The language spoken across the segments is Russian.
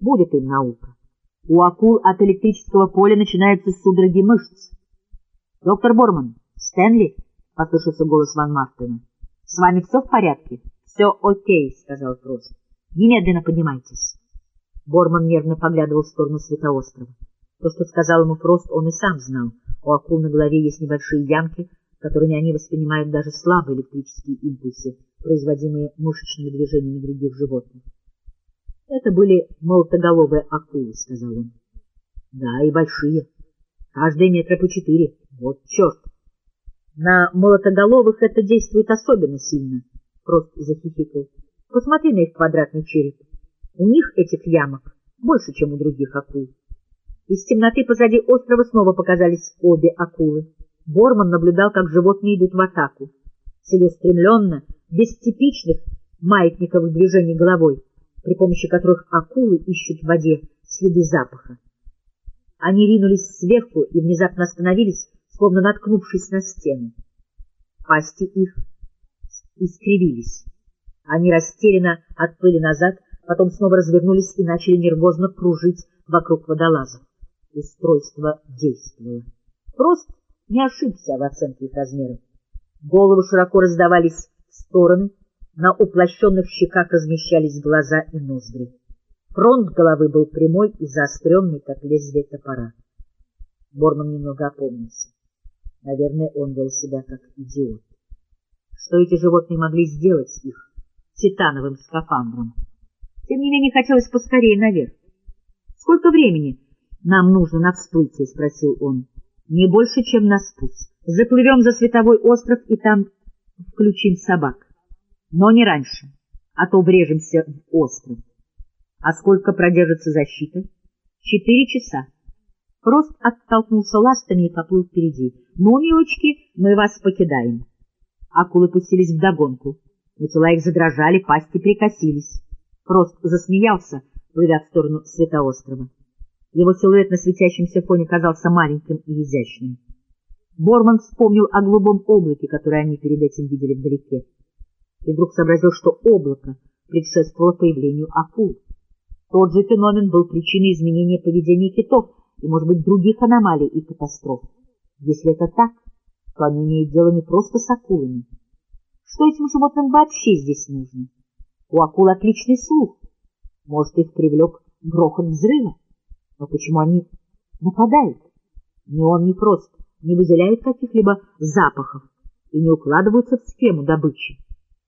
Будет им наука. У акул от электрического поля начинаются судороги мышц. — Доктор Борман, Стэнли, — послышался голос Ван Мартена, — с вами все в порядке? — Все окей, — сказал Фрост. — Немедленно поднимайтесь. Борман нервно поглядывал в сторону Светоострова. То, что сказал ему Фрост, он и сам знал. У акул на голове есть небольшие ямки, которыми они воспринимают даже слабые электрические импульсы, производимые мышечными движениями других животных. — Это были молотоголовые акулы, — сказал он. — Да, и большие. Каждые метра по четыре. Вот черт! На молотоголовых это действует особенно сильно, — просто захихикал. Посмотри на их квадратный череп. У них этих ямок больше, чем у других акул. Из темноты позади острова снова показались обе акулы. Борман наблюдал, как животные идут в атаку. Целеустремленно, без типичных маятниковых движений головой, при помощи которых акулы ищут в воде следы запаха. Они ринулись сверху и внезапно остановились, словно наткнувшись на стену. Пасти их искривились. Они растерянно отплыли назад, потом снова развернулись и начали нервозно кружить вокруг водолазов. Устройство действовало. Просто не ошибся в оценке их размеров. Головы широко раздавались в стороны, на уплощенных щеках размещались глаза и ноздри. Фронт головы был прямой и заостренный, как лезвие топора. Борман немного опомнился. Наверное, он вел себя как идиот. Что эти животные могли сделать с их титановым скафандром? Тем не менее, хотелось поскорее наверх. — Сколько времени нам нужно на всплытие? — спросил он. — Не больше, чем на спуск. Заплывем за световой остров и там включим собак. Но не раньше, а то врежемся в остров. А сколько продержится защита? Четыре часа. Фрост оттолкнулся ластами и поплыл впереди. «Ну, милочки, мы вас покидаем». Акулы пустились вдогонку, но тела их задрожали, пасти прикосились. Фрост засмеялся, плывя в сторону Светоострова. Его силуэт на светящемся фоне казался маленьким и изящным. Борман вспомнил о голубом облаке, которое они перед этим видели вдалеке, и вдруг сообразил, что облако предшествовало появлению акул. Тот же феномен был причиной изменения поведения китов и, может быть, других аномалий и катастроф. Если это так, то они имеют дело не просто с акулами. Что этим животным вообще здесь нужно? У акул отличный слух. Может, их привлек грохот взрыва? Но почему они нападают? Ни он, ни Фрост не выделяют каких-либо запахов и не укладываются в схему добычи.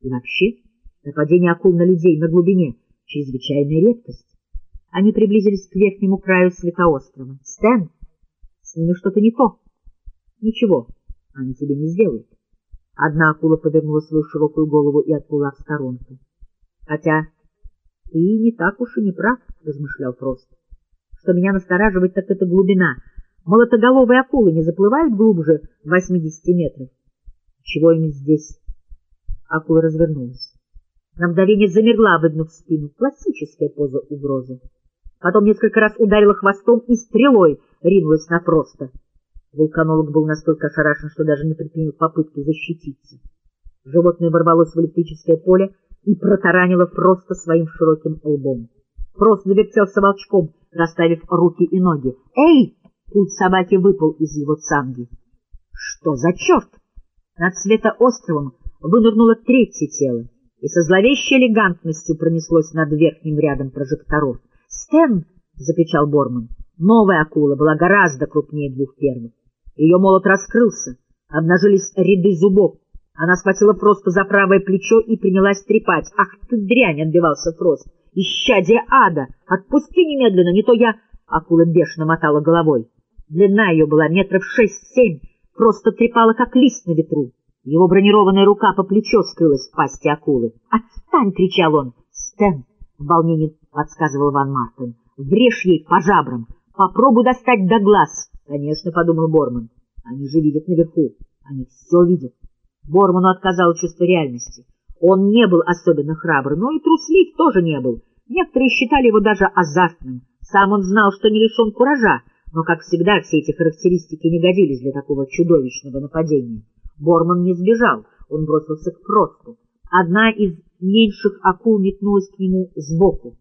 И вообще, нападение акул на людей на глубине — чрезвычайная редкость. Они приблизились к верхнему краю Светоострова. — Стэн, с ними что-то не то. — Ничего, они тебе не сделают. Одна акула повернула свою широкую голову и отплыла в сторонку. — Хотя ты не так уж и не прав, — размышлял Фрост. — Что меня настораживает, так это глубина. Молотоголовые акулы не заплывают глубже 80 метров. Чего им здесь? Акула развернулась. На мгновение замерла, выгнув спину. Классическая поза угрозы. Потом несколько раз ударила хвостом и стрелой ринулась на Фроста. Вулканолог был настолько ошарашен, что даже не предпринял попытки защититься. Животное ворвалось в электрическое поле и протаранило Фроста своим широким лбом. Фрост завертелся волчком, расставив руки и ноги. «Эй!» — путь собаки выпал из его цанги. «Что за черт?» Над светоостровом вынырнуло третье тело и со зловещей элегантностью пронеслось над верхним рядом прожекторов. «Стэн!» — закричал Борман. Новая акула была гораздо крупнее двух первых. Ее молот раскрылся, обнажились ряды зубов. Она схватила Фроста за правое плечо и принялась трепать. «Ах ты дрянь!» — отбивался Фрост. «Исчадие ада! Отпусти немедленно, не то я...» Акула бешено мотала головой. Длина ее была метров шесть-семь, просто трепала, как лист на ветру. Его бронированная рука по плечо скрылась в пасти акулы. «Отстань!» — кричал он. «Стэн!» — в волнении подсказывал Ван Мартен. «Врежь ей по жабрам! Попробуй достать до глаз!» «Конечно!» — подумал Борман. «Они же видят наверху! Они все видят!» Борману отказало чувство реальности. Он не был особенно храбр, но и труслив тоже не был. Некоторые считали его даже азартным. Сам он знал, что не лишен куража, но, как всегда, все эти характеристики не годились для такого чудовищного нападения. Борман не сбежал, он бросился к Фросту. Одна из меньших акул метнулась к нему сбоку.